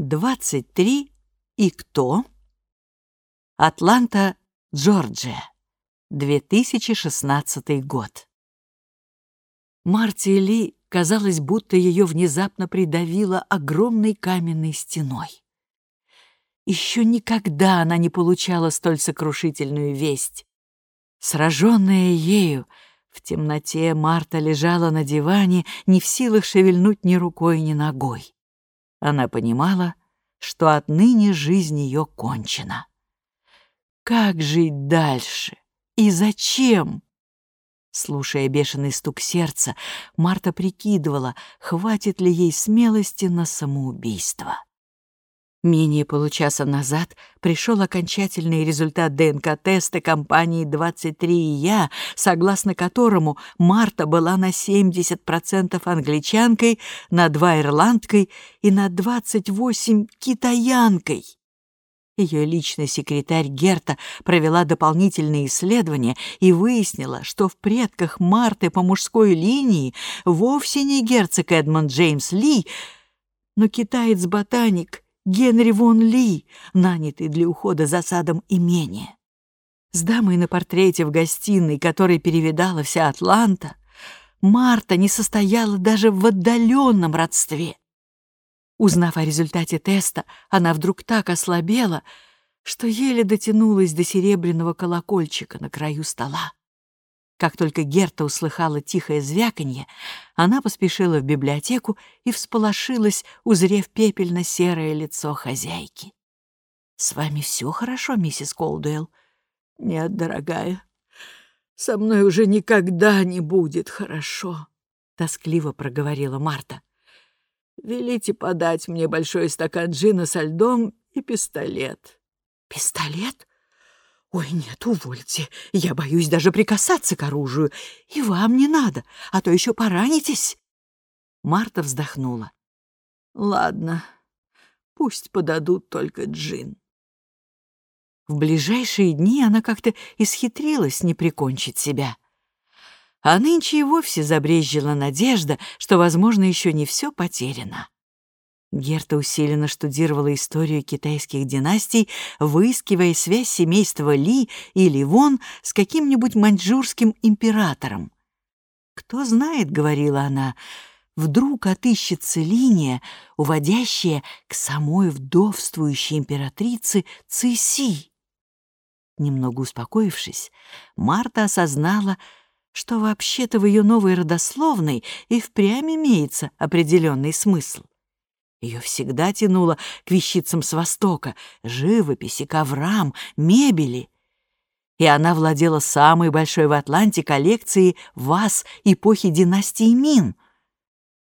23 и кто? Атланта, Джорджия. 2016 год. Марти Ли казалось, будто ее внезапно придавило огромной каменной стеной. Еще никогда она не получала столь сокрушительную весть. Сраженная ею, в темноте Марта лежала на диване, не в силах шевельнуть ни рукой, ни ногой. Она понимала, что отныне жизнь ее кончена. Как жить дальше? И зачем? Слушая бешеный стук сердца, Марта прикидывала, хватит ли ей смелости на самоубийство. Менее получаса назад пришел окончательный результат ДНК-теста компании 23 и я, согласно которому Марта была на 70% англичанкой, на 2 ирландкой и на 28 китаянкой. Ее личный секретарь Герта провела дополнительные исследования и выяснила, что в предках Марты по мужской линии вовсе не герцог Эдмонд Джеймс Ли, но китаец-ботаник Генри Вон Ли, нанятый для ухода за садом имения. С дамой на портрете в гостиной, которой перевидала вся Атланта, Марта не состояла даже в отдаленном родстве. Узнав о результате теста, она вдруг так ослабела, что еле дотянулась до серебряного колокольчика на краю стола. Как только Герта услыхала тихое звяканье, она поспешила в библиотеку и всполошилась, узрев пепельно-серое лицо хозяйки. «С вами все хорошо, миссис Колдуэлл?» «Нет, дорогая, со мной уже никогда не будет хорошо», — тоскливо проговорила Марта. Велите подать мне большой стакан джина со льдом и пистолет». «Пистолет? Ой, нет, увольте. Я боюсь даже прикасаться к оружию. И вам не надо, а то еще поранитесь». Марта вздохнула. «Ладно, пусть подадут только джин». В ближайшие дни она как-то исхитрилась не прикончить себя. А нынче и вовсе забрезжила надежда, что, возможно, еще не все потеряно. Герта усиленно штудировала историю китайских династий, выискивая связь семейства Ли или Вон с каким-нибудь маньчжурским императором. «Кто знает», — говорила она, — «вдруг отыщется линия, уводящая к самой вдовствующей императрице Циси». Немного успокоившись, Марта осознала, что вообще-то в ее новой родословной и впрямь имеется определенный смысл. Ее всегда тянуло к вещицам с Востока, живописи, коврам, мебели. И она владела самой большой в Атланте коллекцией ваз эпохи династии Мин.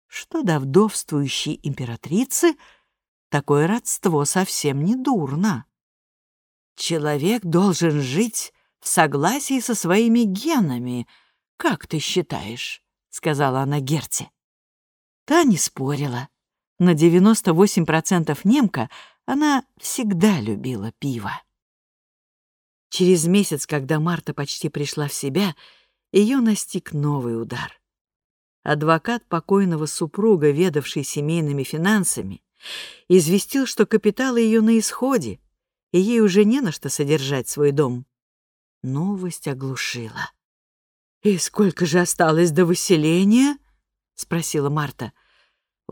Что до вдовствующей императрицы, такое родство совсем не дурно. Человек должен жить в согласии со своими генами — «Как ты считаешь?» — сказала она Герте. Та не спорила. На 98% немка она всегда любила пиво. Через месяц, когда Марта почти пришла в себя, ее настиг новый удар. Адвокат покойного супруга, ведавший семейными финансами, известил, что капитал ее на исходе, и ей уже не на что содержать свой дом. Новость оглушила. «И сколько же осталось до выселения?» — спросила Марта.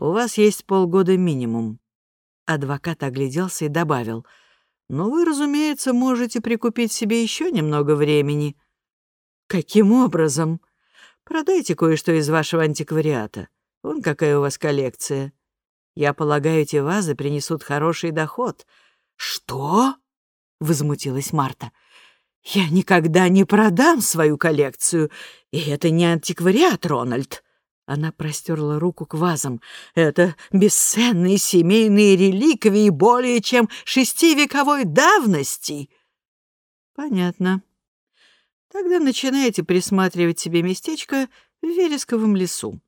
«У вас есть полгода минимум». Адвокат огляделся и добавил. «Но вы, разумеется, можете прикупить себе еще немного времени». «Каким образом?» «Продайте кое-что из вашего антиквариата. Вон какая у вас коллекция. Я полагаю, эти вазы принесут хороший доход». «Что?» — возмутилась Марта. «Я никогда не продам свою коллекцию, и это не антиквариат, Рональд». Она простерла руку к вазам. «Это бесценные семейные реликвии более чем шестивековой давности». «Понятно. Тогда начинайте присматривать себе местечко в вересковом лесу.